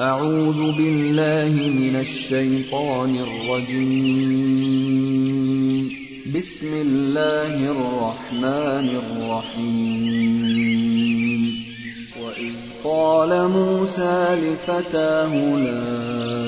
أعوذ بالله من الشيطان الرجيم. بسم الله الرحمن الرحيم. وإذ قال موسى لفتاه لا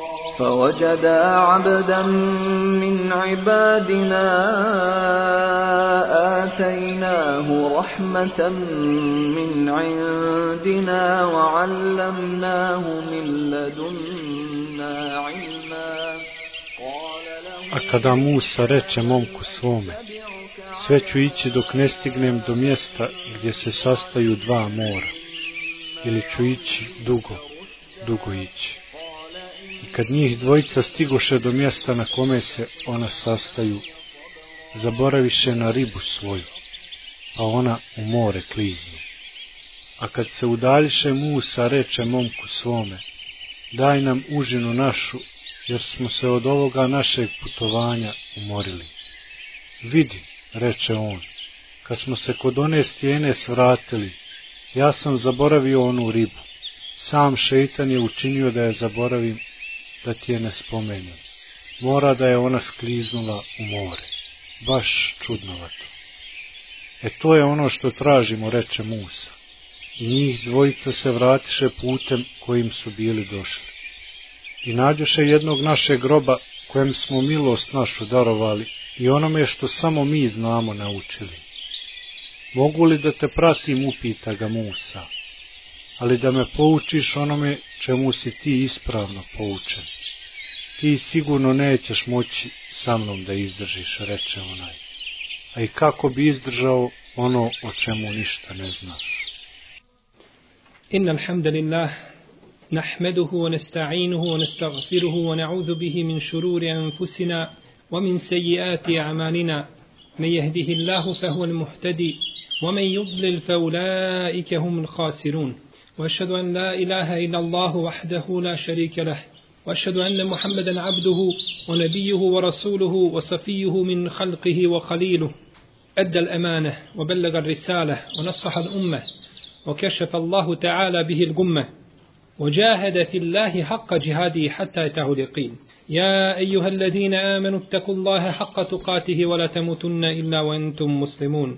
فوجدا عبدا من عبادنا آتيناه رحمة من عندنا وعلمناه من لدنا علما قال له A kada Musa reče momku svome, sve ću ići dok ne stignem do mjesta gdje se sastaju dva mora, ili ću ići dugo, dugo ići. Kad njih dvojica stiguše do mjesta na kome se ona sastaju, zaboraviše na ribu svoju, a ona u more kliznu. A kad se udaljiše Musa, reče momku svome, daj nam užinu našu, jer smo se od ovoga našeg putovanja umorili. Vidi, reče on, kad smo se kod one stijene svratili, ja sam zaboravio onu ribu. Sam šeitan je učinio da je zaboravim da ti je ne spomenem. Mora da je ona skliznula u more. Baš čudnovato. E to je ono što tražimo, reče Musa. I njih dvojica se vratiše putem kojim su bili došli. I nađoše jednog naše groba kojem smo milost našu darovali i onome što samo mi znamo naučili. Mogu li da te pratim, upita ga Musa, ali da me poučiš onome čemu si ti ispravno poučen. Ti sigurno nećeš moći sa mnom da izdržiš, reče onaj. A i kako bi izdržao ono o čemu ništa ne znaš. إن الحمد لله نحمده ونستعينه ونستغفره ونعوذ به من شرور أنفسنا ومن سيئات أعمالنا من يهده الله فهو المهتدي ومن يضلل فأولئك هم الخاسرون وأشهد أن لا إله إلا الله وحده لا شريك له. وأشهد أن محمدا عبده ونبيه ورسوله وصفيه من خلقه وخليله. أدى الأمانة وبلغ الرسالة ونصح الأمة وكشف الله تعالى به الغمة وجاهد في الله حق جهاده حتى أتاه اليقين. يا أيها الذين آمنوا اتقوا الله حق تقاته ولا تموتن إلا وأنتم مسلمون.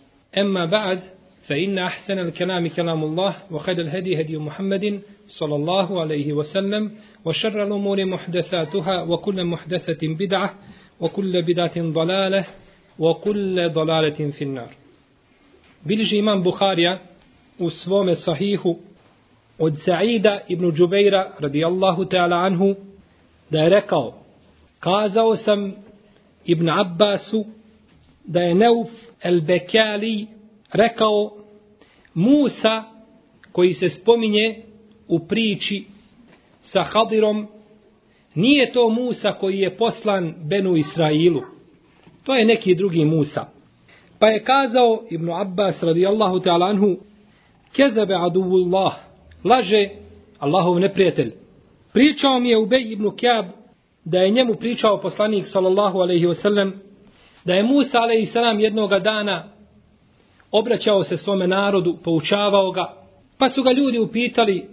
أما بعد فإن أحسن الكلام كلام الله وخير الهدي هدي محمد صلى الله عليه وسلم وشر الأمور محدثاتها وكل محدثة بدعة وكل بدعة ضلالة وكل ضلالة في النار Bilži imam Buharija u svome sahihu od Sa'ida ibn Džubeira radijallahu ta'ala anhu da je rekao kazao sam ibn Abbasu da je Neuf el Bekali rekao Musa koji se spominje u priči sa Hadirom, nije to Musa koji je poslan Benu Israilu. To je neki drugi Musa. Pa je kazao Ibn Abbas radijallahu ta'ala anhu, Kezebe aduvullah, laže Allahov neprijatelj. Pričao mi je Ubej ibn Kjab da je njemu pričao poslanik sallallahu alaihi wasallam da je Musa a.s. salam jednoga dana obraćao se svome narodu, poučavao ga, pa su ga ljudi upitali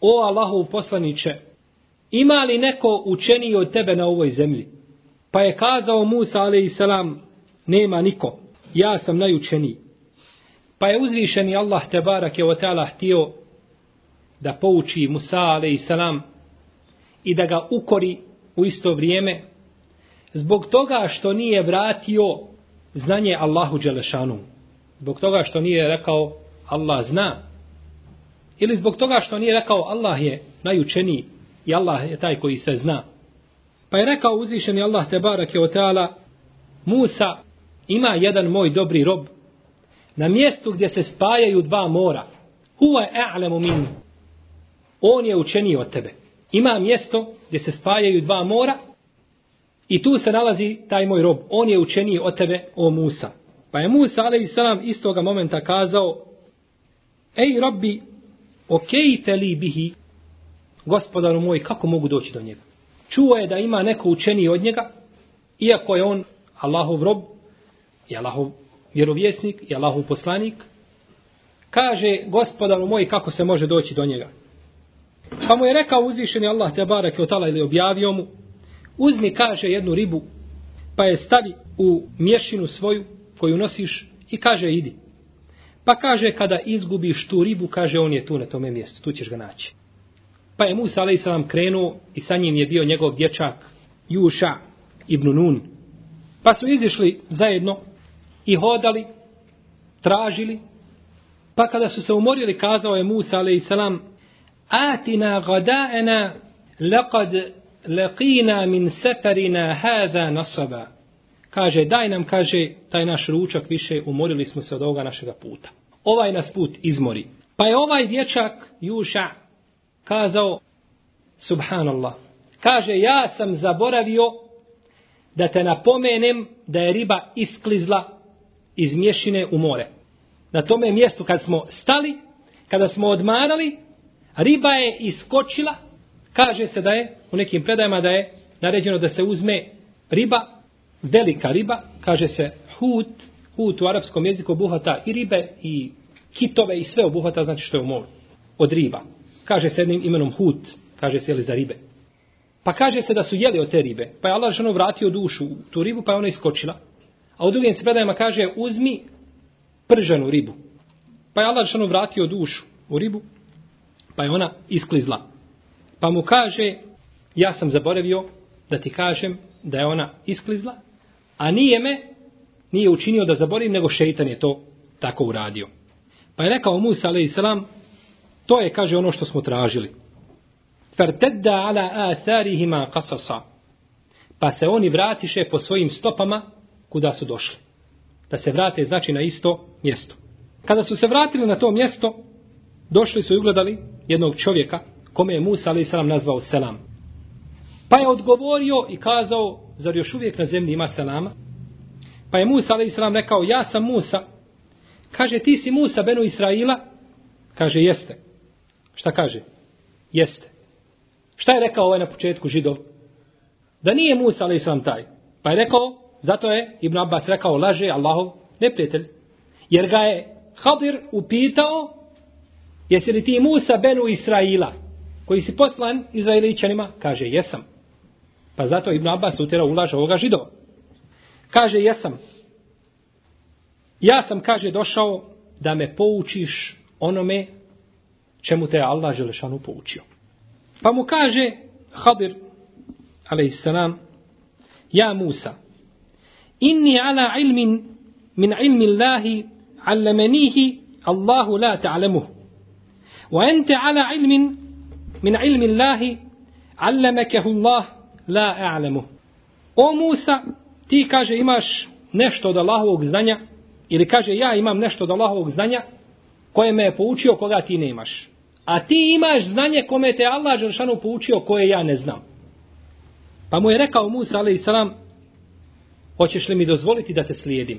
o Allahov poslaniće, ima li neko učeniji od tebe na ovoj zemlji? Pa je kazao Musa a.s. salam, nema niko, ja sam najučeniji. Pa je uzvišeni Allah te barake o ta'ala htio da pouči Musa a.s. salam i da ga ukori u isto vrijeme zbog toga što nije vratio znanje Allahu Đelešanu. Zbog toga što nije rekao Allah zna. Ili zbog toga što nije rekao Allah je najučeniji i Allah je taj koji se zna. Pa je rekao uzvišeni Allah te barake o teala Musa ima jedan moj dobri rob na mjestu gdje se spajaju dva mora. Huwa a'lamu min. On je učeniji od tebe. Ima mjesto gdje se spajaju dva mora i tu se nalazi taj moj rob. On je učeniji od tebe, o Musa. Pa je Musa, a.s. istoga momenta kazao Ej, robbi, okejte li bihi, gospodaru moj, kako mogu doći do njega? Čuo je da ima neko učeniji od njega, iako je on Allahov rob, i Allahov vjerovjesnik, i Allahov poslanik, kaže gospodaru moj kako se može doći do njega. Pa mu je rekao uzvišeni Allah te barake od tala ili objavio mu, uzmi kaže jednu ribu, pa je stavi u mješinu svoju koju nosiš i kaže idi. Pa kaže kada izgubiš tu ribu, kaže on je tu na tome mjestu, tu ćeš ga naći. Pa je Musa a.s. krenuo i sa njim je bio njegov dječak Juša ibn Nun. Pa su izišli zajedno i hodali, tražili. Pa kada su se umorili, kazao je Musa a.s. Atina gadaena laqad laqina min safarina hadha nasaba. Kaže, daj nam, kaže, taj naš ručak više, umorili smo se od ovoga našega puta. Ovaj nas put izmori. Pa je ovaj dječak, Juša, kazao, subhanallah, kaže, ja sam zaboravio da te napomenem da je riba isklizla iz mješine u more. Na tome mjestu kad smo stali, kada smo odmarali, riba je iskočila, kaže se da je, u nekim predajama da je naređeno da se uzme riba, velika riba, kaže se hut, hut u arapskom jeziku obuhvata i ribe i kitove i sve obuhvata, znači što je u moru, od riba. Kaže se jednim imenom hut, kaže se jeli za ribe. Pa kaže se da su jeli od te ribe, pa je Allah ženo vratio dušu u tu ribu, pa je ona iskočila. A u drugim se predajama kaže uzmi prženu ribu. Pa je Allah ženo vratio dušu u ribu, pa je ona isklizla. Pa mu kaže, ja sam zaboravio da ti kažem da je ona isklizla, a nije me, nije učinio da zaborim, nego šeitan je to tako uradio. Pa je rekao Musa, a.s. to je, kaže, ono što smo tražili. Fertedda ala atharihima qasasa. Pa se oni vratiše po svojim stopama kuda su došli. Da se vrate, znači, na isto mjesto. Kada su se vratili na to mjesto, došli su i ugledali jednog čovjeka, kome je Musa a.s. nazvao selam. Pa je odgovorio i kazao, zar još uvijek na zemlji ima selama? Pa je Musa a.s. rekao, ja sam Musa. Kaže, ti si Musa benu Israila? Kaže, jeste. Šta kaže? Jeste. Šta je rekao ovaj na početku židov? Da nije Musa a.s. taj. Pa je rekao, zato je Ibn Abbas rekao, laže Allahov neprijatelj. Jer ga je Hadir upitao, jesi li ti Musa benu Israila? Koji si poslan Izraeličanima? Kaže, jesam. Pa zato Ibn Abbas utjera ulaž ovoga židova. Kaže, jesam. Ja sam, kaže, došao da me poučiš onome čemu te Allah Želešanu poučio. Pa mu kaže Hadir, alaihissalam, ja Musa, inni ala ilmin min ilmi Allahi allamenihi Allahu la ta'lamuhu. Wa ente ala ilmin min ilmi Allahi allamakahu Allah la a'lamu. O Musa, ti kaže imaš nešto od Allahovog znanja ili kaže ja imam nešto od Allahovog znanja koje me je poučio koga ti nemaš. A ti imaš znanje kome te Allah Želšanu poučio koje ja ne znam. Pa mu je rekao Musa a.s. Hoćeš li mi dozvoliti da te slijedim?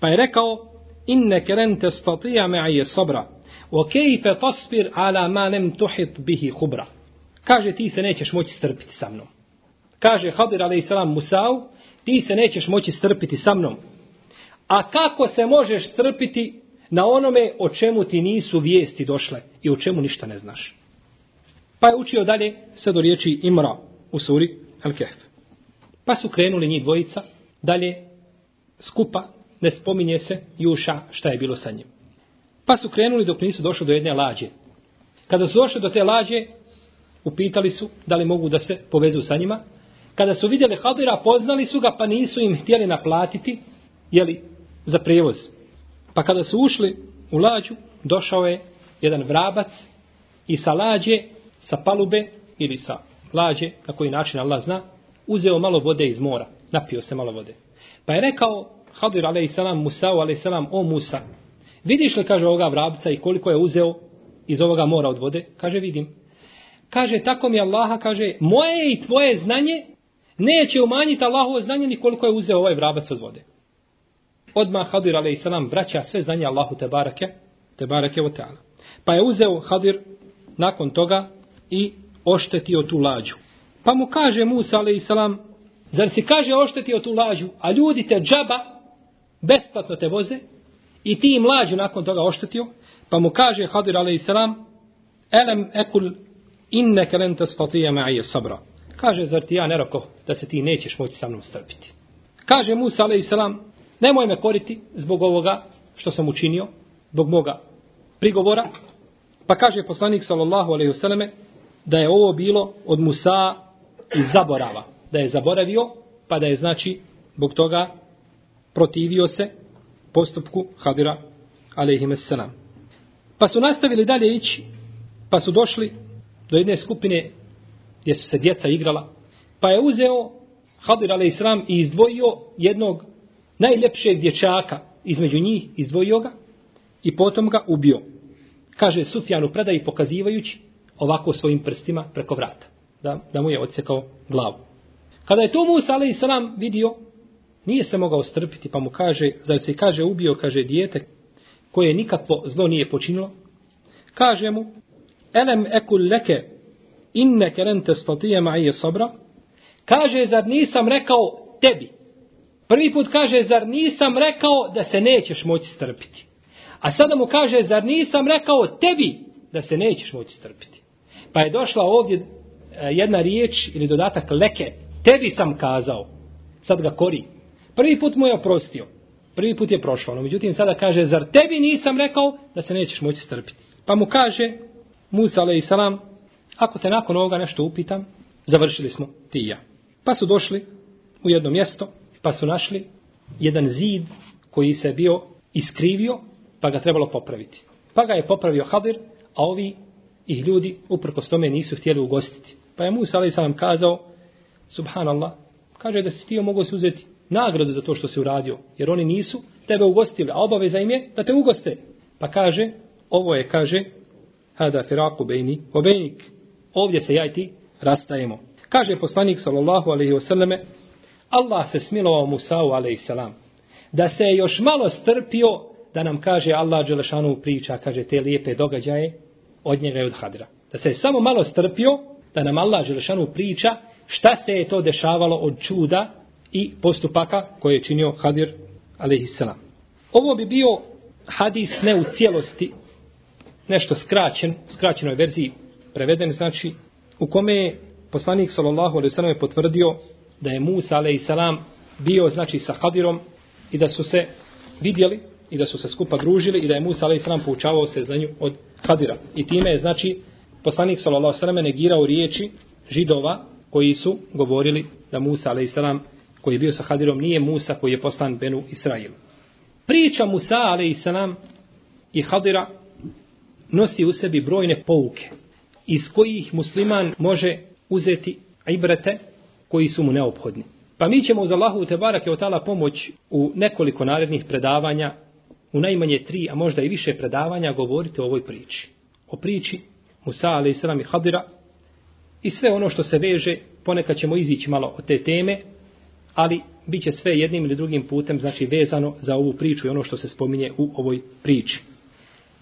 Pa je rekao Inne keren te statija me aje sabra. O kejfe tasbir ala ma nem tuhit bihi hubra. Kaže ti se nećeš moći strpiti sa mnom. Kaže Hadir a.s. Musa'u ti se nećeš moći strpiti sa mnom. A kako se možeš strpiti na onome o čemu ti nisu vijesti došle i o čemu ništa ne znaš. Pa je učio dalje sve do riječi Imra u suri Al-Kehf. Pa su krenuli njih dvojica dalje skupa, ne spominje se Juša šta je bilo sa njim. Pa su krenuli dok nisu došli do jedne lađe. Kada su došli do te lađe, upitali su da li mogu da se povezu sa njima. Kada su vidjeli Hadira, poznali su ga, pa nisu im htjeli naplatiti, jeli, za prijevoz. Pa kada su ušli u lađu, došao je jedan vrabac i sa lađe, sa palube ili sa lađe, na koji način Allah zna, uzeo malo vode iz mora, napio se malo vode. Pa je rekao Hadir a.s. Musa, a.s. o Musa, vidiš li, kaže ovoga vrabca i koliko je uzeo iz ovoga mora od vode? Kaže, vidim. Kaže, tako mi Allaha, kaže, moje i tvoje znanje neće umanjiti Allahovo znanje ni koliko je uzeo ovaj vrabac od vode odmah Hadir a.s. vraća sve znanje Allahu te barake, te barake o ta'ala. Pa je uzeo Hadir nakon toga i oštetio tu lađu. Pa mu kaže Musa a.s. Zar si kaže oštetio tu lađu, a ljudi te džaba besplatno te voze i ti im lađu nakon toga oštetio, pa mu kaže Hadir a.s. Elem ekul inne kelente statija ma'ije sabra. Kaže, zar ti ja ne rako da se ti nećeš moći sa mnom strpiti. Kaže Musa a.s. Nemoj me koriti zbog ovoga što sam učinio, zbog moga prigovora. Pa kaže poslanik sallallahu alejhi ve selleme da je ovo bilo od Musa iz zaborava, da je zaboravio, pa da je znači zbog toga protivio se postupku Hadira alejhi selam. Pa su nastavili dalje ići, pa su došli do jedne skupine gdje su se djeca igrala, pa je uzeo Hadir alejhi i izdvojio jednog najljepšeg dječaka između njih izdvojio ga i potom ga ubio. Kaže Sufjan u predaji pokazivajući ovako svojim prstima preko vrata. Da, da mu je odsekao glavu. Kada je to Musa a.s. vidio, nije se mogao strpiti, pa mu kaže, zar se kaže ubio, kaže dijete, koje nikakvo zlo nije počinilo, kaže mu, elem ekul leke, inne kerente statije ma'ije sabra, kaže, zar nisam rekao tebi, Prvi put kaže, zar nisam rekao da se nećeš moći strpiti? A sada mu kaže, zar nisam rekao tebi da se nećeš moći strpiti? Pa je došla ovdje e, jedna riječ ili dodatak leke. Tebi sam kazao. Sad ga kori. Prvi put mu je oprostio. Prvi put je prošlo. No, međutim, sada kaže, zar tebi nisam rekao da se nećeš moći strpiti? Pa mu kaže, Musa a.s. Ako te nakon ovoga nešto upitam, završili smo ti i ja. Pa su došli u jedno mjesto, pa su našli jedan zid koji se bio iskrivio, pa ga trebalo popraviti. Pa ga je popravio Hadir, a ovi ih ljudi uprkos tome nisu htjeli ugostiti. Pa je Musa ali kazao, subhanallah, kaže da si ti mogo se uzeti nagradu za to što se uradio, jer oni nisu tebe ugostili, a obaveza im je da te ugoste. Pa kaže, ovo je, kaže, hada firaku bejni obejnik. Ovdje se ja i ti rastajemo. Kaže poslanik sallallahu alaihi wasallame, Allah se smilovao Musa'u alaihissalam. Da se je još malo strpio da nam kaže Allah Đelešanu priča, kaže te lijepe događaje od njega i od Hadra. Da se je samo malo strpio da nam Allah Đelešanu priča šta se je to dešavalo od čuda i postupaka koje je činio Hadir alaihissalam. Ovo bi bio hadis ne u cijelosti, nešto skraćen, skraćenoj verziji preveden, znači u kome je poslanik sallallahu alaihi sallam je potvrdio da je Musa alaihissalam bio znači sa Hadirom i da su se vidjeli i da su se skupa družili i da je Musa alaihissalam poučavao se znanju od Hadira. I time je znači poslanik sallallahu s.a.v. negirao riječi židova koji su govorili da Musa alaihissalam koji je bio sa Hadirom nije Musa koji je poslan Benu Israilu. Priča Musa ale i Hadira nosi u sebi brojne pouke iz kojih musliman može uzeti ibrete koji su mu neophodni. Pa mi ćemo uz Allahu te barake otala pomoć u nekoliko narednih predavanja, u najmanje tri, a možda i više predavanja, govoriti o ovoj priči. O priči Musa a.s. i Hadira i sve ono što se veže, ponekad ćemo izići malo od te teme, ali bit će sve jednim ili drugim putem, znači vezano za ovu priču i ono što se spominje u ovoj priči.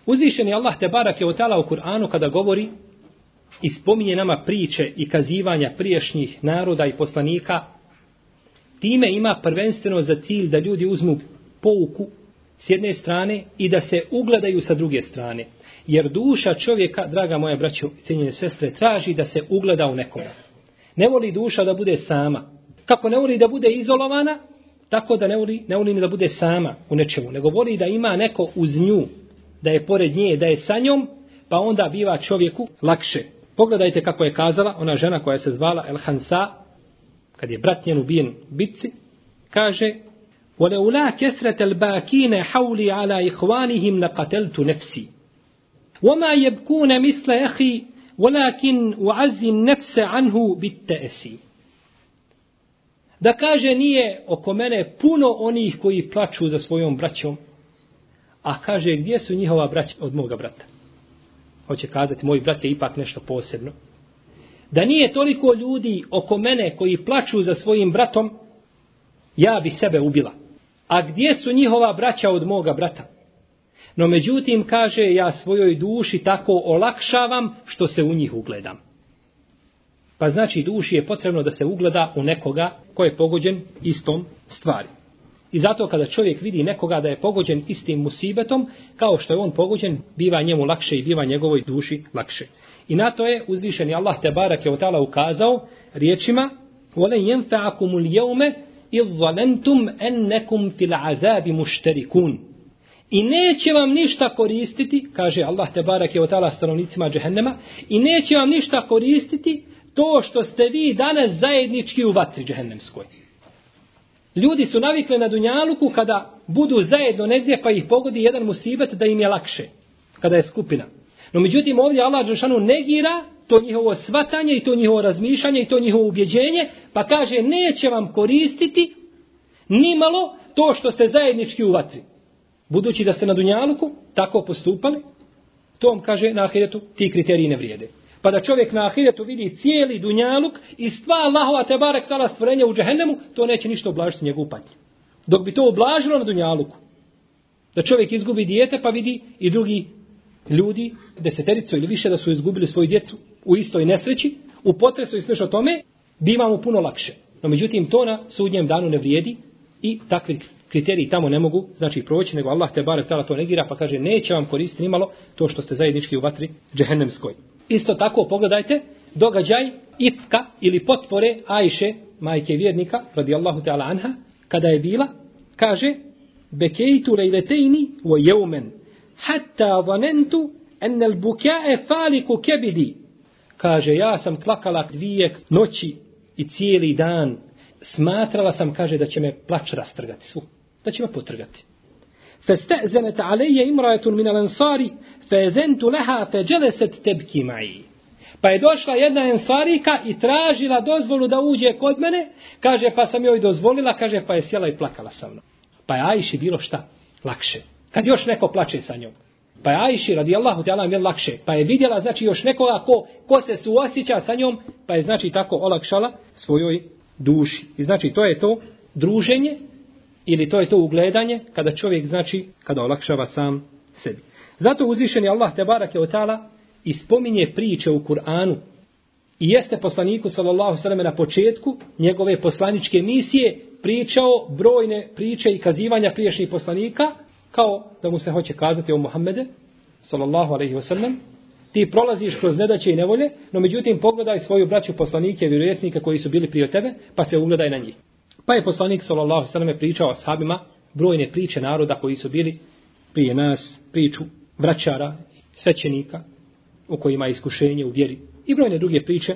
Uzvišeni je Allah te barak je otala u Kur'anu kada govori i spominje nama priče i kazivanja priješnjih naroda i poslanika, time ima prvenstveno za cilj da ljudi uzmu pouku s jedne strane i da se ugledaju sa druge strane. Jer duša čovjeka, draga moja braćo i cijenjene sestre, traži da se ugleda u nekoga. Ne voli duša da bude sama Kako ne voli da bude izolovana, tako da ne voli, ne voli ni da bude sama u nečemu. Nego voli da ima neko uz nju, da je pored nje, da je sa njom, pa onda biva čovjeku lakše. Pogledajte kako je kazala ona žena koja se zvala El Hansa, kad je brat njen ubijen bitci, kaže وَلَوْلَا كَثْرَةَ الْبَاكِينَ حَوْلِي عَلَى إِخْوَانِهِمْ لَقَتَلْتُ نَفْسِي وَمَا يَبْكُونَ مِثْلَ أَخِي وَلَكِنْ وَعَزِّ النَّفْسَ عَنْهُ بِالتَّأَسِي Da kaže nije oko mene puno onih koji plaču za svojom braćom, a kaže gdje su njihova braća od moga brata. Hoće kazati, moj brat je ipak nešto posebno. Da nije toliko ljudi oko mene koji plaču za svojim bratom, ja bi sebe ubila. A gdje su njihova braća od moga brata? No međutim, kaže, ja svojoj duši tako olakšavam što se u njih ugledam. Pa znači duši je potrebno da se ugleda u nekoga ko je pogođen istom stvari. I zato kada čovjek vidi nekoga da je pogođen istim musibetom, kao što je on pogođen, biva njemu lakše i biva njegovoj duši lakše. I na to je uzvišeni Allah te barak je otala ukazao riječima وَلَنْ يَنْفَعَكُمُ الْيَوْمَ إِذْ ظَلَنْتُمْ أَنَّكُمْ فِي الْعَذَابِ مُشْتَرِكُونَ I neće vam ništa koristiti, kaže Allah te barak je otala stanovnicima džehennema, i neće vam ništa koristiti to što ste vi danas zajednički u vatri džehennemskoj. Ljudi su navikli na Dunjaluku kada budu zajedno negdje pa ih pogodi jedan musibet da im je lakše. Kada je skupina. No međutim ovdje Allah Đelšanu negira to njihovo svatanje i to njihovo razmišljanje i to njihovo ubjeđenje pa kaže neće vam koristiti ni malo to što ste zajednički u vatri. Budući da ste na Dunjaluku tako postupali, to vam kaže na ahiretu ti kriteriji ne vrijede pa da čovjek na ahiretu vidi cijeli dunjaluk i sva Allahova te barek tala stvorenja u džehennemu, to neće ništa oblažiti njegovu patnju. Dok bi to oblažilo na dunjaluku, da čovjek izgubi dijete pa vidi i drugi ljudi, desetericu ili više da su izgubili svoju djecu u istoj nesreći, u potresu i sliš o tome, biva mu puno lakše. No međutim, to na sudnjem danu ne vrijedi i takvi kriteriji tamo ne mogu znači proći, nego Allah te barek tala to negira pa kaže neće vam koristiti nimalo to što ste zajednički u vatri džehennemskoj. Isto tako pogledajte događaj Ifka ili potvore Ajše, majke vjernika, radijallahu ta'ala anha, kada je bila, kaže, Bekejtu lejletejni wa jeumen, hatta vanentu enel bukae faliku kebidi. Kaže, ja sam klakala dvije noći i cijeli dan. Smatrala sam, kaže, da će me plač rastrgati svu. Da će me potrgati. فاستأذنت علي امرأة من الأنصار فأذنت لها فجلست تبكي معي Pa je došla jedna ensarika i tražila dozvolu da uđe kod mene. Kaže, pa sam joj dozvolila, kaže, pa je sjela i plakala sa mnom. Pa je Ajši bilo šta? Lakše. Kad još neko plače sa njom. Pa je Ajši, radi Allahu te Allah, lakše. Pa je vidjela, znači, još nekoga ko, ko se suosjeća sa njom, pa je, znači, tako olakšala svojoj duši. I znači, to je to druženje ili to je to ugledanje kada čovjek znači kada olakšava sam sebi. Zato uzvišeni Allah te barake od tala ispominje priče u Kur'anu. I jeste poslaniku sallallahu sallam na početku njegove poslaničke misije pričao brojne priče i kazivanja priješnjih poslanika kao da mu se hoće kazati o Muhammede sallallahu alaihi wasallam ti prolaziš kroz nedaće i nevolje no međutim pogledaj svoju braću poslanike i vjerovjesnike koji su bili prije tebe pa se ugledaj na njih. Pa je poslanik sallallahu sallam pričao ashabima brojne priče naroda koji su bili prije nas, priču vraćara, svećenika, u kojima je iskušenje u vjeri i brojne druge priče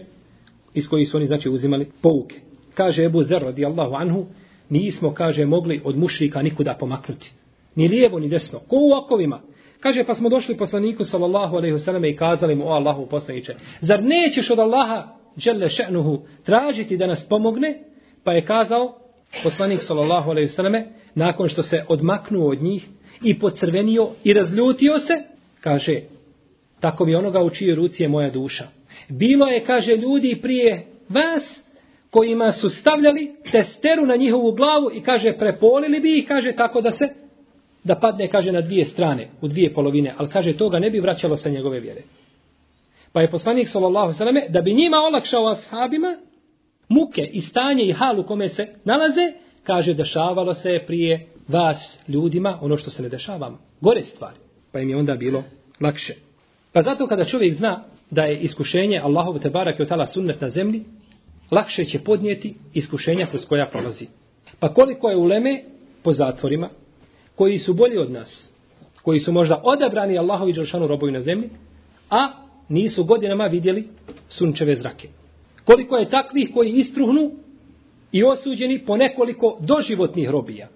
iz kojih su oni znači uzimali pouke. Kaže Ebu Zer radijallahu anhu, nismo, kaže, mogli od mušrika nikuda pomaknuti. Ni lijevo, ni desno. Ko u okovima? Kaže, pa smo došli poslaniku sallallahu alaihi wasallam i kazali mu, o Allahu poslaniče, zar nećeš od Allaha, dželle še'nuhu, tražiti da nas pomogne? Pa je kazao poslanik sallallahu alejhi ve selleme nakon što se odmaknuo od njih i pocrvenio i razljutio se, kaže: tako mi onoga u čijoj ruci je moja duša. Bilo je, kaže, ljudi prije vas, kojima su stavljali testeru na njihovu glavu i kaže, prepolili bi i kaže, tako da se, da padne, kaže, na dvije strane, u dvije polovine, ali kaže, toga ne bi vraćalo sa njegove vjere. Pa je poslanik, sallallahu alejhi ve selleme da bi njima olakšao ashabima, muke i stanje i halu kome se nalaze, kaže, dešavalo se prije vas ljudima ono što se ne dešava. Gore stvari. Pa im je onda bilo lakše. Pa zato kada čovjek zna da je iskušenje Allahov te barak i otala sunnet na zemlji, lakše će podnijeti iskušenja kroz koja prolazi. Pa koliko je uleme po zatvorima, koji su bolji od nas, koji su možda odabrani Allahovi Đelšanu robovi na zemlji, a nisu godinama vidjeli sunčeve zrake. Koliko je takvih koji istruhnu i osuđeni po nekoliko doživotnih robija.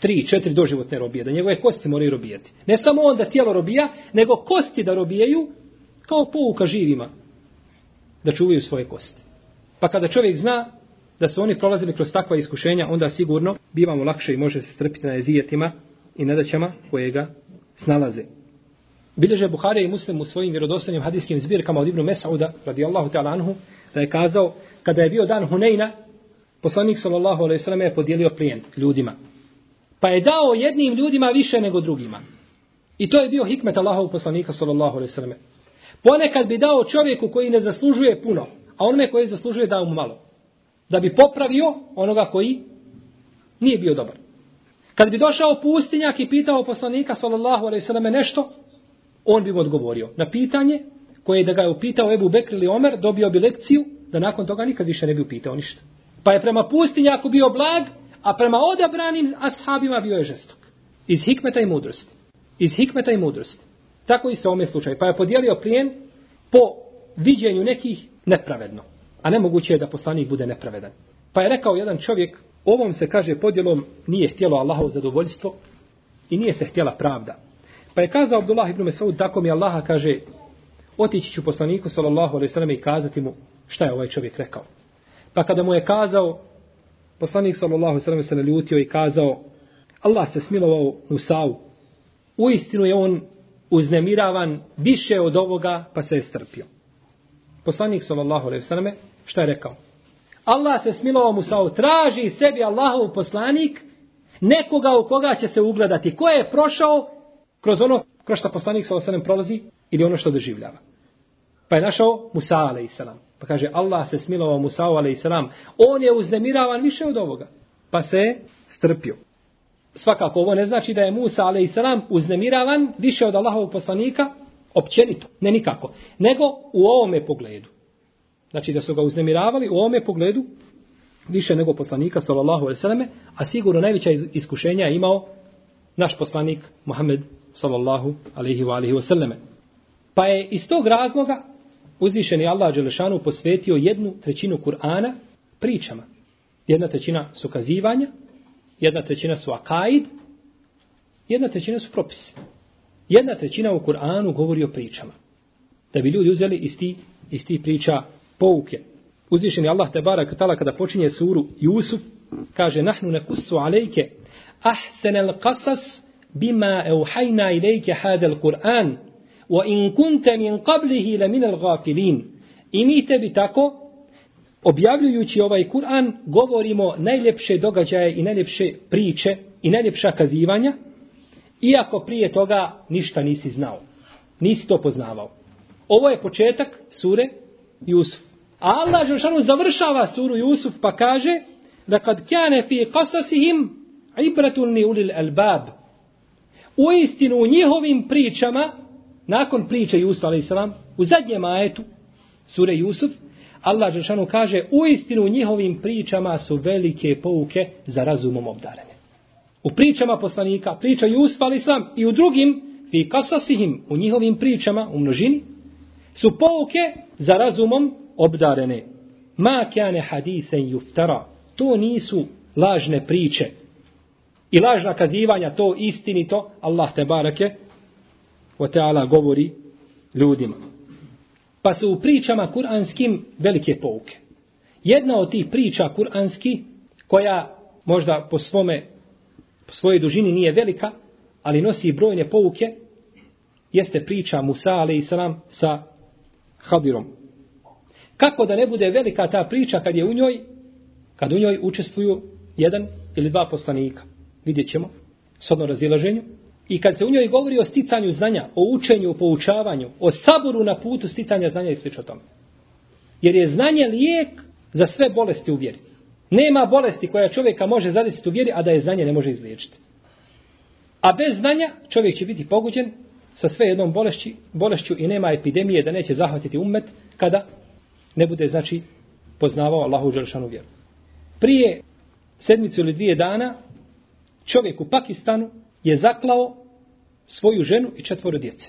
Tri, četiri doživotne robije, da njegove kosti moraju robijati. Ne samo on da tijelo robija, nego kosti da robijaju kao pouka živima da čuvaju svoje kosti. Pa kada čovjek zna da su oni prolazili kroz takva iskušenja, onda sigurno bivamo lakše i može se strpiti na jezijetima i nedaćama koje ga snalaze. Bileže Buhare i Muslim u svojim vjerodostanim hadijskim zbirkama od Ibnu Mesauda, radijallahu ta'ala anhu, da je kazao, kada je bio dan Huneyna, poslanik sallallahu alaihi sallam je podijelio plijen ljudima. Pa je dao jednim ljudima više nego drugima. I to je bio hikmet Allahov poslanika sallallahu alaihi sallam. Ponekad bi dao čovjeku koji ne zaslužuje puno, a onome koji zaslužuje dao mu malo. Da bi popravio onoga koji nije bio dobar. Kad bi došao pustinjak i pitao poslanika sallallahu alejhi ve selleme nešto, on bi mu odgovorio. Na pitanje koje da ga je upitao Ebu Bekr ili Omer, dobio bi lekciju da nakon toga nikad više ne bi upitao ništa. Pa je prema pustinjaku bio blag, a prema odabranim ashabima bio je žestok. Iz hikmeta i mudrosti. Iz hikmeta i mudrosti. Tako isto u ovome slučaju. Pa je podijelio plijen po viđenju nekih nepravedno. A nemoguće je da poslanik bude nepravedan. Pa je rekao jedan čovjek, ovom se kaže podjelom nije htjelo Allahov zadovoljstvo i nije se htjela pravda. Pa je kazao Abdullah ibn Mesaud, tako mi Allaha kaže, otići ću poslaniku sallallahu alejhi ve sellem i kazati mu šta je ovaj čovjek rekao. Pa kada mu je kazao, poslanik sallallahu alejhi ve sellem se naljutio i kazao, Allah se smilovao Musau. Uistinu je on uznemiravan više od ovoga, pa se je strpio. Poslanik sallallahu alejhi ve selleme šta je rekao? Allah se smilovao Musa, traži sebi Allahov poslanik nekoga u koga će se ugledati. Ko je prošao kroz ono kroz što poslanik sallallahu alejhi ve prolazi ili ono što doživljava. Pa je našao Musa a.s. Pa kaže Allah se smilovao Musa a.s. On je uznemiravan više od ovoga. Pa se strpio. Svakako ovo ne znači da je Musa a.s. uznemiravan više od Allahovog poslanika, općenito, ne nikako, nego u ovome pogledu. Znači da su ga uznemiravali u ovome pogledu više nego poslanika sallallahu alejhi ve selleme, a sigurno najveća iskušenja je imao naš poslanik Muhammed sallallahu alejhi ve alihi ve selleme. Pa je iz tog razloga uzvišeni Allah dželešanu posvetio jednu trećinu Kur'ana pričama. Jedna trećina su kazivanja, jedna trećina su akaid, jedna trećina su propisi. Jedna trećina u Kur'anu govori o pričama. Da bi ljudi uzeli iz ti, iz ti priča pouke. Uzvišen je Allah te barak tala kada počinje suru Jusuf, kaže nahnu nekusu alejke ahsenel kasas qasas bima euhajna ilejke hadel Kur'an wa in kunte min qablihi la min al gafilin. I mi tebi tako objavljujući ovaj Kur'an govorimo najljepše događaje i najljepše priče i najljepša kazivanja Iako prije toga ništa nisi znao. Nisi to poznavao. Ovo je početak sure Jusuf. A Allah Žešanu završava suru Jusuf pa kaže da kad kjane fi qasasihim ibratun ni ulil albab. U istinu u njihovim pričama, nakon priče Jusuf a.s. u zadnjem ajetu sure Jusuf, Allah Žešanu kaže u istinu u njihovim pričama su velike pouke za razumom obdarene u pričama poslanika, priča Jusuf ali i u drugim fi kasasihim u njihovim pričama u množini su pouke za razumom obdarene. Ma kane hadisen juftara. To nisu lažne priče i lažna kazivanja, to istinito Allah te barake wa ta'ala govori ljudima. Pa su u pričama kuranskim velike pouke. Jedna od tih priča kuranski koja možda po svome po svojoj dužini nije velika, ali nosi brojne pouke, jeste priča Musa a.s. sa Hadirom. Kako da ne bude velika ta priča kad je u njoj, kad u njoj učestvuju jedan ili dva poslanika. Vidjet ćemo, s odno razilaženju. I kad se u njoj govori o sticanju znanja, o učenju, o poučavanju, o saboru na putu sticanja znanja i slično tome. Jer je znanje lijek za sve bolesti u vjeri. Nema bolesti koja čovjeka može zadesiti u vjeri, a da je znanje ne može izliječiti. A bez znanja čovjek će biti poguđen sa sve jednom bolešću, bolešću i nema epidemije da neće zahvatiti umet kada ne bude, znači, poznavao Allahu Đelšanu vjeru. Prije sedmicu ili dvije dana čovjek u Pakistanu je zaklao svoju ženu i četvoro djece.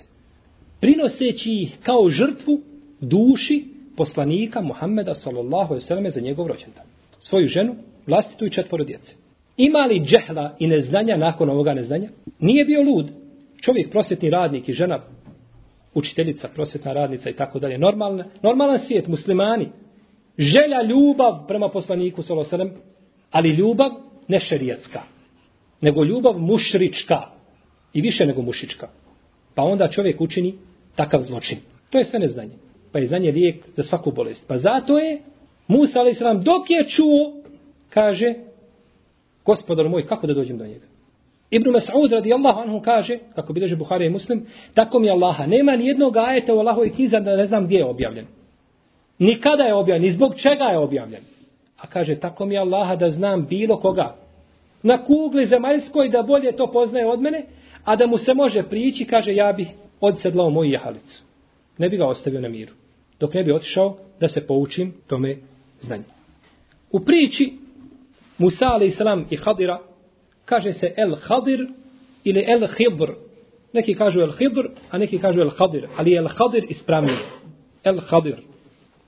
Prinoseći ih kao žrtvu duši poslanika Muhammeda sallallahu alejhi ve selleme za njegov rođendan. Svoju ženu, vlastitu i četvoro djece. Ima li džehla i neznanja nakon ovoga neznanja? Nije bio lud. Čovjek, prosjetni radnik i žena, učiteljica, prosjetna radnica i tako dalje. Normalna, normalan svijet, muslimani. Želja, ljubav prema poslaniku sallallahu alejhi ve sellem, ali ljubav ne šerijatska, nego ljubav mušrička i više nego mušička. Pa onda čovjek učini takav zločin. To je sve neznanje pa je znanje lijek za svaku bolest. Pa zato je Musa a.s. dok je čuo, kaže, gospodar moj, kako da dođem do njega? Ibn Mas'ud radijallahu anhu kaže, kako bileže Buhari i Muslim, tako mi Allaha, nema ni jednog ajeta u Allahovi knjiza da ne znam gdje je objavljen. Nikada je objavljen, ni zbog čega je objavljen. A kaže, tako mi Allaha da znam bilo koga. Na kugli zemaljskoj da bolje to poznaje od mene, a da mu se može prići, kaže, ja bih odsedlao moju jahalicu. Ne bi ga ostavio na miru dok ne bi otišao da se poučim tome znanju. U priči Musa a.s. i Hadira kaže se El Hadir ili El Hibr. Neki kažu El Hibr, a neki kažu El Hadir, ali El Hadir ispravnije. El Hadir.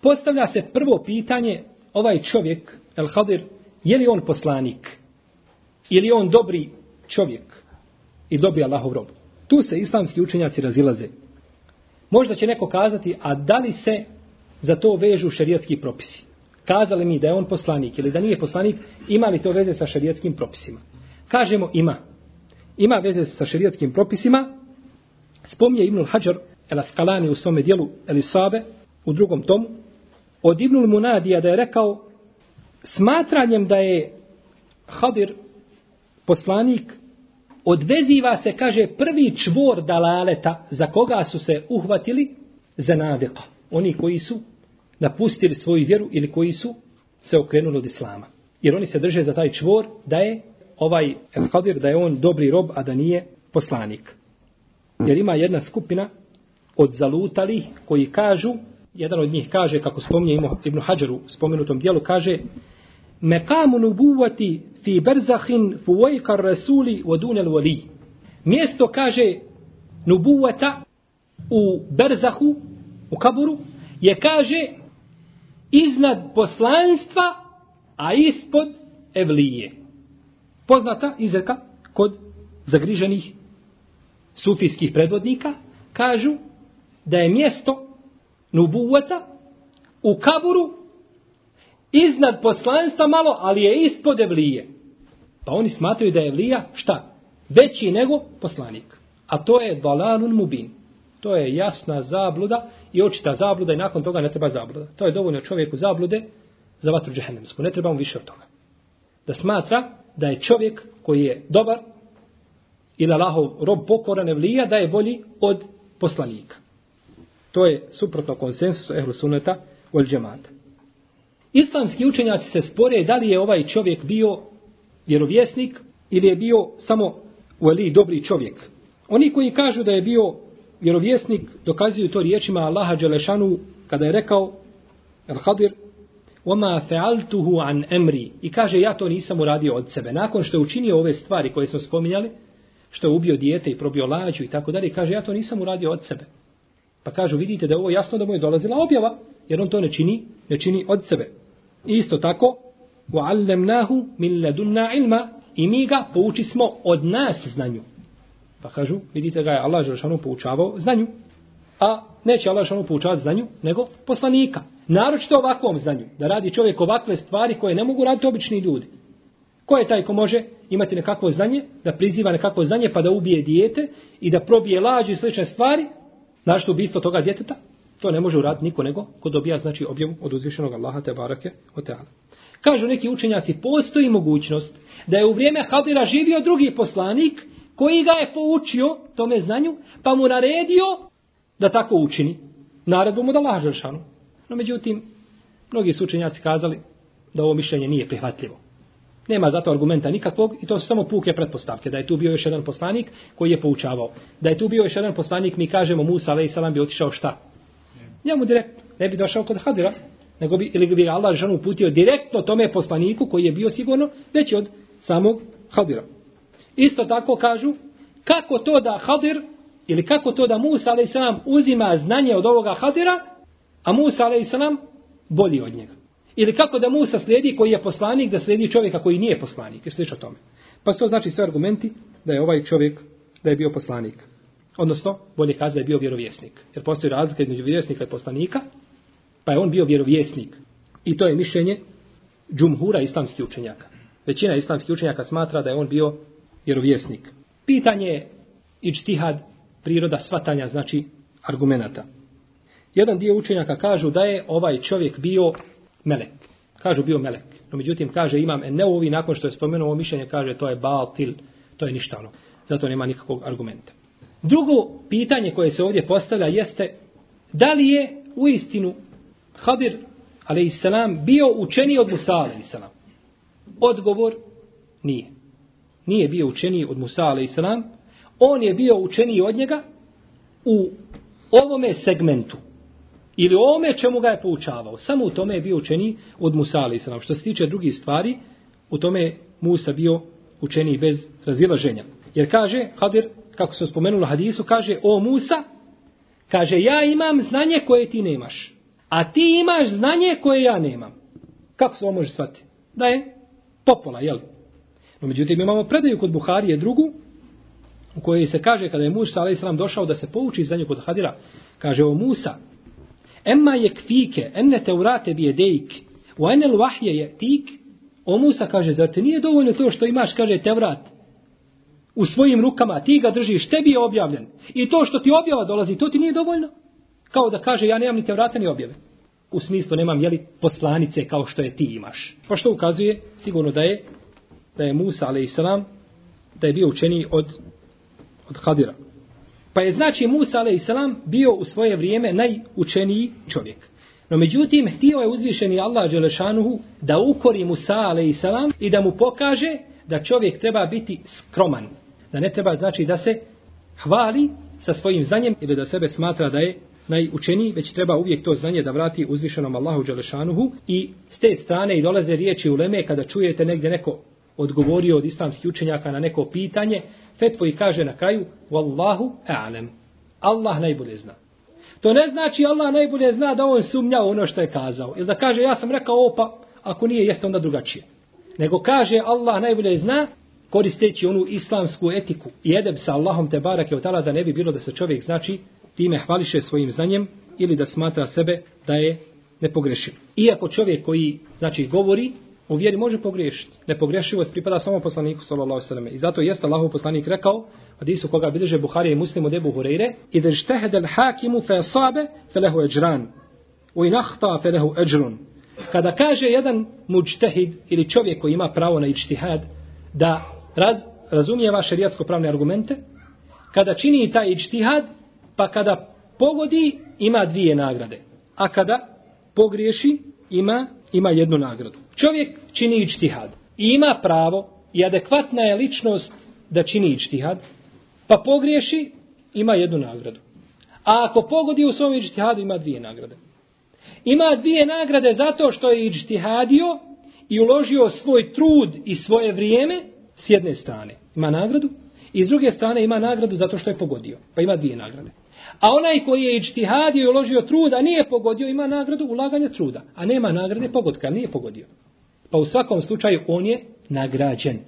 Postavlja se prvo pitanje, ovaj čovjek, El Hadir, je li on poslanik? Je li on dobri čovjek? I dobri Allahov rob. Tu se islamski učenjaci razilaze. Možda će neko kazati, a da li se za to vežu šerijatski propisi? Kazali mi da je on poslanik ili da nije poslanik, ima li to veze sa šerijatskim propisima? Kažemo ima. Ima veze sa šerijatskim propisima. Spomnje Ibnul Hajar el Askalani u svome dijelu Elisabe u drugom tomu. Od Ibnul Munadija da je rekao smatranjem da je Hadir poslanik odveziva se, kaže, prvi čvor dalaleta za koga su se uhvatili za nadeka. Oni koji su napustili svoju vjeru ili koji su se okrenuli od islama. Jer oni se drže za taj čvor da je ovaj El Hadir, da je on dobri rob, a da nije poslanik. Jer ima jedna skupina od zalutali koji kažu, jedan od njih kaže, kako spominje Ibn Hađaru, spomenutom dijelu, kaže, mekamu nubuvati fi berzahin fuwajka rasuli vodunel voli. Mjesto kaže nubuvata u berzahu, u kaburu, je kaže iznad poslanstva, a ispod evlije. Poznata izreka kod zagriženih sufijskih predvodnika, kažu da je mjesto nubuvata u kaburu iznad poslanstva malo, ali je ispod evlije. Pa oni smatraju da je evlija šta? Veći nego poslanik. A to je dalalun mubin. To je jasna zabluda i očita zabluda i nakon toga ne treba zabluda. To je dovoljno čovjeku zablude za vatru džehennemsku. Ne treba mu više od toga. Da smatra da je čovjek koji je dobar ili Allahov rob pokoran evlija da je bolji od poslanika. To je suprotno konsensusu ehlu sunneta wal džemata. Islamski učenjaci se spore da li je ovaj čovjek bio vjerovjesnik ili je bio samo u Eli dobri čovjek. Oni koji kažu da je bio vjerovjesnik dokazuju to riječima Allaha Đelešanu kada je rekao Al-Hadir وَمَا فَعَلْتُهُ an أَمْرِ i kaže ja to nisam uradio od sebe. Nakon što je učinio ove stvari koje smo spominjali, što je ubio dijete i probio lađu i tako dalje, kaže ja to nisam uradio od sebe. Pa kažu vidite da je ovo jasno da mu je dolazila objava, jer on to ne čini, ne čini od sebe Isto tako, وَعَلَّمْنَاهُ مِنْ لَدُنَّا ilma I mi ga pouči smo od nas znanju. Pa kažu, vidite ga je Allah Želšanu poučavao znanju. A neće Allah Želšanu poučavati znanju, nego poslanika. Naročito ovakvom znanju. Da radi čovjek ovakve stvari koje ne mogu raditi obični ljudi. Ko je taj ko može imati nekakvo znanje, da priziva nekakvo znanje pa da ubije dijete i da probije lađu i slične stvari, znaš ubistvo toga djeteta? To ne može uraditi niko nego ko dobija znači objavu od uzvišenog Allaha te barake o teala. Kažu neki učenjaci, postoji mogućnost da je u vrijeme Hadira živio drugi poslanik koji ga je poučio tome znanju, pa mu naredio da tako učini. Naredbu mu da laže šanu. No međutim, mnogi su učenjaci kazali da ovo mišljenje nije prihvatljivo. Nema zato argumenta nikakvog i to su samo puke pretpostavke. Da je tu bio još jedan poslanik koji je poučavao. Da je tu bio još jedan poslanik, mi kažemo Musa, ale i salam bi otišao šta? Njemu direktno. ne bi došao kod Hadira, nego bi, ili bi Allah žanu uputio direktno tome poslaniku koji je bio sigurno veći od samog Hadira. Isto tako kažu, kako to da Hadir, ili kako to da Musa a.s. uzima znanje od ovoga Hadira, a Musa a.s. bolji od njega. Ili kako da Musa slijedi koji je poslanik, da slijedi čovjeka koji nije poslanik. I slično tome. Pa to znači sve argumenti da je ovaj čovjek, da je bio poslanik. Odnosno, bolje kazi da je bio vjerovjesnik. Jer postoji razlika između vjerovjesnika i poslanika, pa je on bio vjerovjesnik. I to je mišljenje džumhura islamskih učenjaka. Većina islamskih učenjaka smatra da je on bio vjerovjesnik. Pitanje je ičtihad priroda svatanja, znači argumenata. Jedan dio učenjaka kažu da je ovaj čovjek bio melek. Kažu bio melek. No međutim kaže imam ne ovi nakon što je spomenuo ovo mišljenje kaže to je batil, to je ništa ono. Zato nema nikakvog argumenta. Drugo pitanje koje se ovdje postavlja jeste da li je u istinu Hadir a.s. bio učeniji od Musa a.s. Odgovor nije. Nije bio učeniji od Musa a.s. On je bio učeniji od njega u ovome segmentu. Ili o ovome čemu ga je poučavao. Samo u tome je bio učeniji od Musa a.s. Što se tiče drugih stvari, u tome Musa bio učeniji bez razilaženja. Jer kaže, Hadir, kako se spomenulo hadisu, kaže, o Musa, kaže, ja imam znanje koje ti nemaš. A ti imaš znanje koje ja nemam. Kako se ovo može shvatiti? Da je popola, jel? No, međutim, imamo predaju kod Buharije drugu, u kojoj se kaže, kada je Musa, a.s. došao da se pouči znanje kod Hadira, kaže o Musa, Emma je kfike, enne te urate bije jedejk, u enel vahje je tik, o Musa kaže, zar ti nije dovoljno to što imaš, kaže, Tevrat, u svojim rukama, ti ga držiš, tebi je objavljen. I to što ti objava dolazi, to ti nije dovoljno. Kao da kaže, ja nemam ni te vrata ni objave. U smislu nemam, jeli, poslanice kao što je ti imaš. Pa što ukazuje, sigurno da je, da je Musa, a.s. da je bio učeniji od, od Hadira. Pa je znači Musa, a.s. bio u svoje vrijeme najučeniji čovjek. No međutim, htio je uzvišeni Allah Đelešanuhu da ukori Musa, a.s. i da mu pokaže da čovjek treba biti skroman. Da ne treba znači da se hvali sa svojim znanjem ili da sebe smatra da je najučeniji, već treba uvijek to znanje da vrati uzvišenom Allahu Đelešanuhu i s te strane i dolaze riječi u Leme kada čujete negdje neko odgovorio od islamskih učenjaka na neko pitanje, fetvo i kaže na kraju Wallahu a'lem. Allah najbolje zna. To ne znači Allah najbolje zna da on sumnja ono što je kazao. Ili da kaže ja sam rekao opa, ako nije jeste onda drugačije. Nego kaže Allah najbolje zna koristeći onu islamsku etiku i edeb sa Allahom te barake od da ne bi bilo da se čovjek znači time hvališe svojim znanjem ili da smatra sebe da je nepogrešiv. Iako čovjek koji znači govori u vjeri može pogriješiti. Nepogrešivost pripada samo poslaniku sallallahu alejhi ve I zato jeste Allahov poslanik rekao, hadisu koga bilježe Buhari i Muslim od Ebu Hurajre, "Idha ijtahada al-hakimu fa asabe, falahu ajran, wa in akhta falahu ajrun." Kada kaže jedan mujtahid ili čovjek koji ima pravo na ijtihad da raz, razumije vaše šerijatsko pravne argumente, kada čini taj ijtihad, pa kada pogodi ima dvije nagrade. A kada pogriješi ima ima jednu nagradu. Čovjek čini ičtihad i ima pravo i adekvatna je ličnost da čini ičtihad, pa pogriješi ima jednu nagradu. A ako pogodi u svom ičtihadu ima dvije nagrade. Ima dvije nagrade zato što je ičtihadio i uložio svoj trud i svoje vrijeme s jedne strane. Ima nagradu i s druge strane ima nagradu zato što je pogodio. Pa ima dvije nagrade. A onaj koji je ičtihadio i uložio truda, nije pogodio, ima nagradu ulaganja truda. A nema nagrade pogodka, nije pogodio. Pa u svakom slučaju on je nagrađen.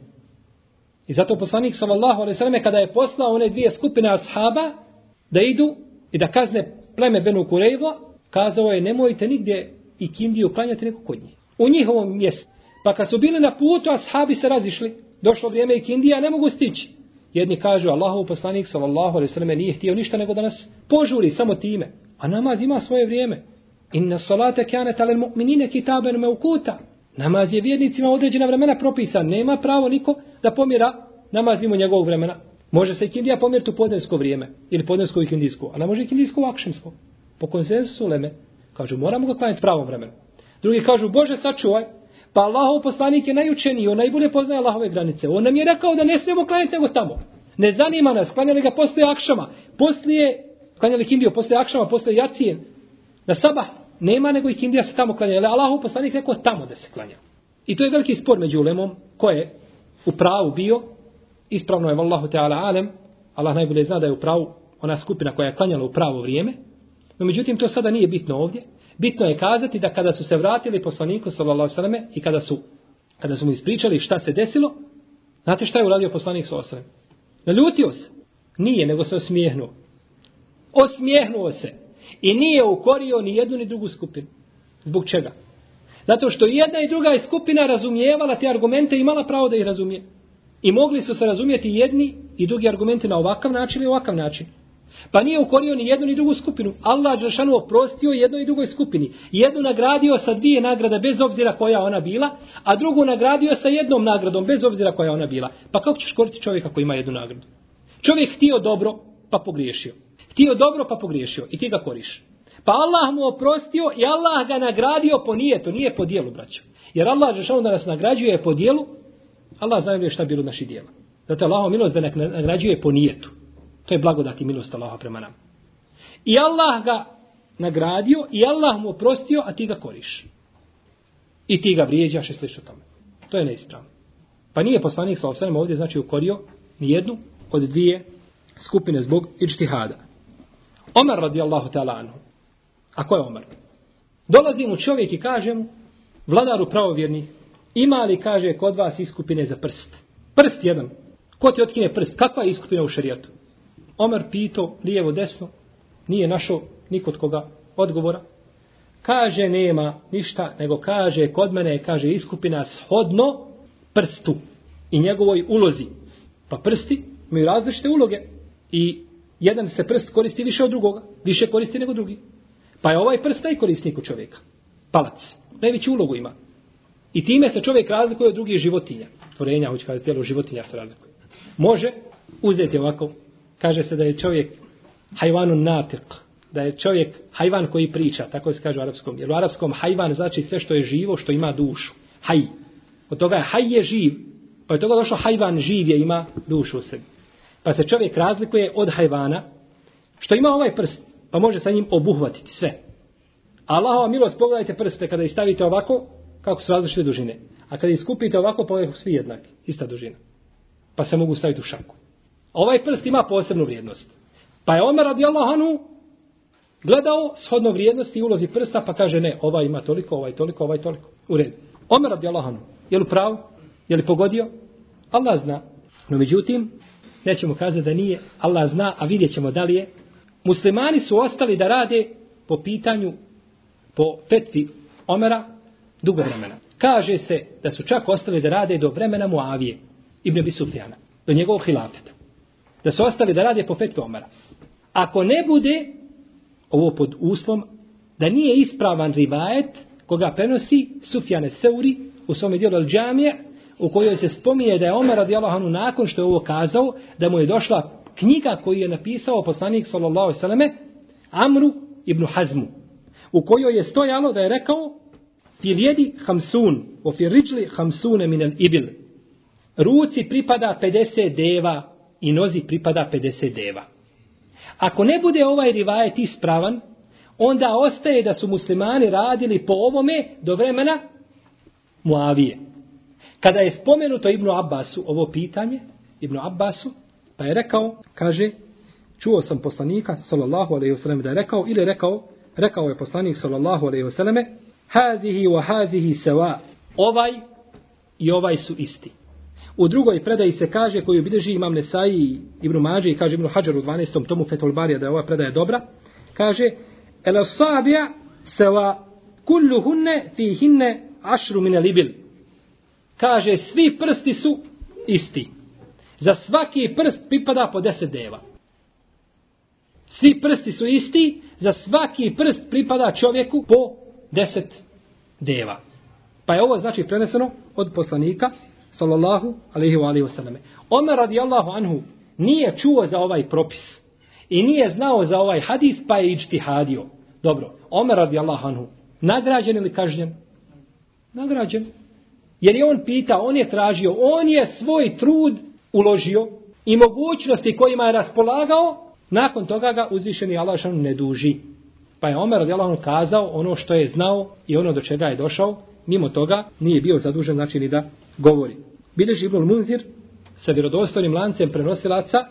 I zato poslanik sallallahu alejhi ve selleme kada je poslao one dvije skupine ashaba da idu i da kazne pleme Benu Kurejvo, kazao je nemojte nigdje i kindiju klanjati neko kod njih. U njihovom mjestu. Pa kad su bili na putu, ashabi se razišli. Došlo vrijeme i Kindija, ne mogu stići. Jedni kažu, Allahov poslanik, sallallahu alaihi sallam, nije htio ništa nego da nas požuri samo time. A namaz ima svoje vrijeme. Inna salate kjane talel mu'minine kitaben me ukuta. Namaz je vjernicima određena vremena propisan. Nema pravo niko da pomjera namaz mimo njegovog vremena. Može se ikindija pomjeriti u podnesko vrijeme. Ili podnesko i kindijsko, A ne može kindijsko u akšemsko. Po konsensusu leme. Kažu, moramo ga klanjati pravom vremenu. Drugi kažu, Bože, sačuvaj. Pa Allahov poslanik je najučeniji, on najbolje poznaje Allahove granice. On nam je rekao da ne smijemo klanjati nego tamo. Ne zanima nas, klanjali ga posle akšama. Poslije, klanjali kindiju, posle akšama, posle jacije. Na sabah nema nego i kindija se tamo klanja. Ali Allahov poslanik rekao tamo da se klanja. I to je veliki spor među ulemom, ko je u pravu bio, ispravno je vallahu Teala Alem, Allah najbolje zna da je u pravu ona skupina koja je klanjala u pravo vrijeme, no međutim to sada nije bitno ovdje, Bitno je kazati da kada su se vratili poslaniku sallallahu alejhi ve i kada su kada su mu ispričali šta se desilo, znate šta je uradio poslanik sallallahu alejhi ve Naljutio se. Nije, nego se osmijehnuo. Osmijehnuo se. I nije ukorio ni jednu ni drugu skupinu. Zbog čega? Zato što jedna i druga skupina razumijevala te argumente i imala pravo da ih razumije. I mogli su se razumijeti jedni i drugi argumenti na ovakav način i ovakav način. Pa nije ukorio ni jednu ni drugu skupinu. Allah Đelšanu oprostio jednoj i drugoj skupini. Jednu nagradio sa dvije nagrade bez obzira koja ona bila, a drugu nagradio sa jednom nagradom bez obzira koja ona bila. Pa kako ćeš koriti čovjeka koji ima jednu nagradu? Čovjek htio dobro, pa pogriješio. Htio dobro, pa pogriješio. I ti ga koriš. Pa Allah mu oprostio i Allah ga nagradio po nijetu, nije po dijelu, braću. Jer Allah Đelšanu da nas nagrađuje po dijelu, Allah zna šta bilo naši dijela. Zato je Allahom milost da nagrađuje po nijetu. To je blagodat i milost Allaha prema nam. I Allah ga nagradio i Allah mu oprostio, a ti ga koriš. I ti ga vrijeđaš i slično tome. To je neispravno. Pa nije poslanik sa osvrame ovdje znači ukorio ni jednu od dvije skupine zbog ičtihada. Omar radijallahu ta'ala anhu. A ko je Omar? Dolazi mu čovjek i kaže mu, vladaru pravovjerni, ima li, kaže, kod vas iskupine za prst? Prst jedan. Ko ti otkine prst? Kakva je iskupina u šarijatu? Omer pito lijevo desno, nije našao nikod koga odgovora. Kaže nema ništa, nego kaže kod mene, kaže iskupina shodno prstu i njegovoj ulozi. Pa prsti imaju različite uloge i jedan se prst koristi više od drugoga, više koristi nego drugi. Pa je ovaj prst najkorisniji kod čovjeka. Palac. Najveću ulogu ima. I time se čovjek razlikuje od drugih životinja. Tvorenja, hoće kada tijelo životinja se razlikuje. Može uzeti ovako kaže se da je čovjek hajvanun natik, da je čovjek hajvan koji priča, tako se kaže u arapskom. Jer u arapskom hajvan znači sve što je živo, što ima dušu. Haj. Od toga je haj je živ. Pa je toga došlo hajvan živ je, ima dušu u sebi. Pa se čovjek razlikuje od hajvana, što ima ovaj prst, pa može sa njim obuhvatiti sve. Allahova milost, pogledajte prste, kada ih stavite ovako, kako su različite dužine. A kada ih skupite ovako, pa su svi jednaki, ista dužina. Pa se mogu staviti u šaku. Ovaj prst ima posebnu vrijednost. Pa je Omer radijallahu Allahanu gledao shodno vrijednosti i ulozi prsta, pa kaže ne, ovaj ima toliko, ovaj toliko, ovaj toliko. U redu. Omer radi anhu, je li pravo? Je li pogodio? Allah zna. No međutim, nećemo kazati da nije. Allah zna, a vidjet ćemo da li je. Muslimani su ostali da rade po pitanju, po fetvi Omera, dugo vremena. Kaže se da su čak ostali da rade do vremena Muavije, Ibn Bisufjana, do njegovog hilafeta da su ostali da rade po fetve Omara. Ako ne bude, ovo pod uslovom, da nije ispravan rivajet koga prenosi Sufjane Seuri u svome dijelu al džamije, u kojoj se spominje da je Omer radijallahu anhu nakon što je ovo kazao, da mu je došla knjiga koju je napisao poslanik sallallahu alejhi Amru ibn Hazmu, u kojoj je stojalo da je rekao fil jedi hamsun, o rijli riđli hamsune minel ibil. Ruci pripada 50 deva i nozi pripada 50 deva. Ako ne bude ovaj rivajet ispravan, onda ostaje da su muslimani radili po ovome do vremena Muavije. Kada je spomenuto Ibnu Abbasu ovo pitanje, Ibnu Abbasu, pa je rekao, kaže, čuo sam poslanika, sallallahu alaihi wasallam, da je rekao, ili rekao, rekao je poslanik, sallallahu alaihi wasallam, hazihi wa hazihi seva, ovaj i ovaj su isti. U drugoj predaji se kaže koju bilježi imam Nesai i Ibn Mađe i kaže Ibn Hajar u 12. tomu Fetolbarija da je ova predaja dobra. Kaže El Asabija seva kullu hunne fi hinne ašru mine libil. kaže svi prsti su isti. Za svaki prst pripada po deset deva. Svi prsti su isti, za svaki prst pripada čovjeku po deset deva. Pa je ovo znači preneseno od poslanika, sallallahu alaihi wa alaihi wasallam. Omer radijallahu anhu nije čuo za ovaj propis i nije znao za ovaj hadis, pa je ičtihadio. Dobro, Omer radijallahu anhu, nagrađen ili kažnjen? Nagrađen. Jer je on pitao, on je tražio, on je svoj trud uložio i mogućnosti kojima je raspolagao, nakon toga ga uzvišeni Allah ne duži. Pa je Omer radijallahu kazao ono što je znao i ono do čega je došao, mimo toga nije bio zadužen znači ni da govori. Bileži Ibnul Munzir sa vjerodostojnim lancem prenosilaca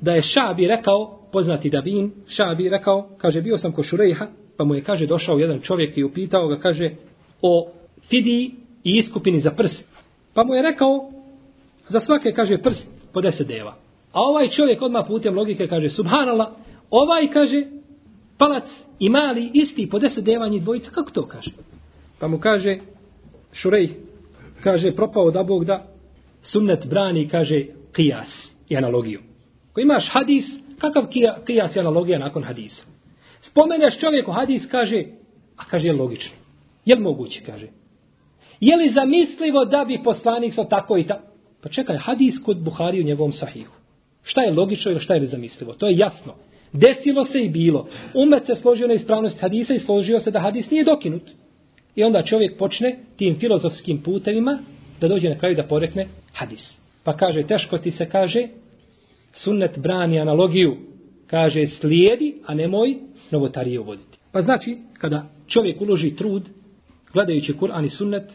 da je Šabi rekao, poznati Davin, Šabi rekao, kaže, bio sam ko Šurejha, pa mu je, kaže, došao jedan čovjek i upitao ga, kaže, o fidiji i iskupini za prst. Pa mu je rekao, za svake, kaže, prst po deset deva. A ovaj čovjek odmah putem logike kaže, subhanala, ovaj, kaže, palac i mali, isti, po deset deva njih dvojica, kako to kaže? Pa mu kaže, Šurej, kaže, propao da Bog da, sunnet brani, kaže, kijas i analogiju. Ako imaš hadis, kakav kijas i analogija nakon hadisa? Spomeneš čovjeku hadis, kaže, a kaže, je logično. Je li moguće, kaže? Je li zamislivo da bi poslanik sa tako i tako? Pa čekaj, hadis kod Buhari u njegovom sahihu. Šta je logično ili šta je nezamislivo? To je jasno. Desilo se i bilo. Umet se složio na ispravnost hadisa i složio se da hadis nije dokinut. I onda čovjek počne tim filozofskim putevima da dođe na kraju da porekne hadis. Pa kaže, teško ti se kaže, sunnet brani analogiju, kaže, slijedi, a nemoj novotarije uvoditi. Pa znači, kada čovjek uloži trud, gledajući Kur'an i sunnet,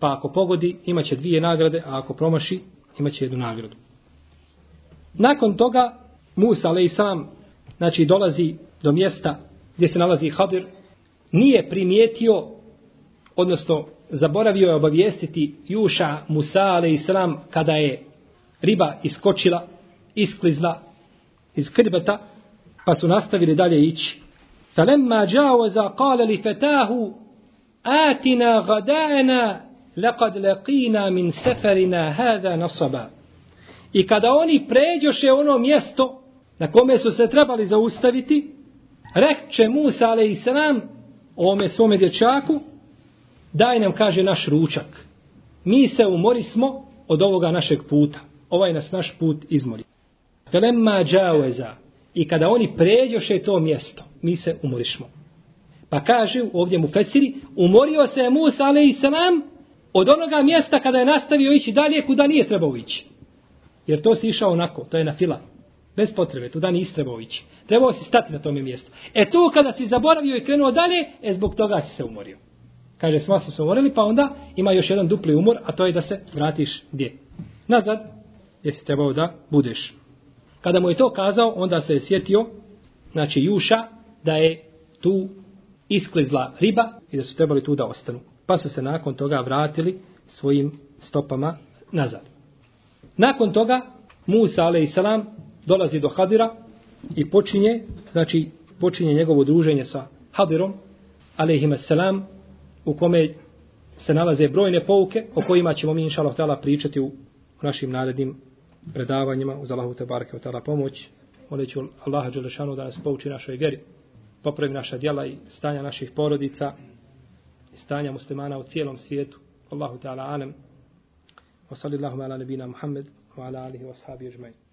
pa ako pogodi, imaće dvije nagrade, a ako promaši, imaće jednu nagradu. Nakon toga, Musa, ale i sam, znači, dolazi do mjesta gdje se nalazi Hadir, nije primijetio, odnosno, zaboravio je obavijestiti Juša, Musa, a.s. i kada je riba iskočila, isklizla iz krbeta, pa su nastavili dalje ići. Falemma džawaza qala li fatahu atina gada'ana laqad laqina min safarina hada nasaba. I kada oni pređoše ono mjesto na kome su se trebali zaustaviti, rekće Musa a.s. ome svome dječaku, daj nam kaže naš ručak. Mi se umorismo od ovoga našeg puta. Ovaj nas naš put izmori. Felemma džaveza. I kada oni pređoše to mjesto, mi se umorišmo. Pa kaže ovdje mu Fesiri, umorio se Musa a.s. od onoga mjesta kada je nastavio ići dalje kuda nije trebao ići. Jer to si išao onako, to je na fila. Bez potrebe, tuda nisi trebao ići. Trebao si stati na tome mjestu. E to kada si zaboravio i krenuo dalje, e zbog toga si se umorio. Kaže, sva su se umorili, pa onda ima još jedan dupli umor, a to je da se vratiš gdje? Nazad, gdje si trebao da budeš. Kada mu je to kazao, onda se je sjetio, znači Juša, da je tu isklizla riba i da su trebali tu da ostanu. Pa su se nakon toga vratili svojim stopama nazad. Nakon toga Musa a.s. dolazi do Hadira i počinje, znači počinje njegovo druženje sa Hadirom a.s u kome se nalaze brojne pouke o kojima ćemo mi inša Allah pričati u našim narednim predavanjima uz Allahu te barake od tala pomoć. Moleću Allaha Đelešanu da nas pouči našoj vjeri, popravi naša djela i stanja naših porodica i stanja muslimana u cijelom svijetu. Allahu Teala alem. Wa sallallahu ala nabina Muhammed wa ala alihi wa sahabi ajma'in.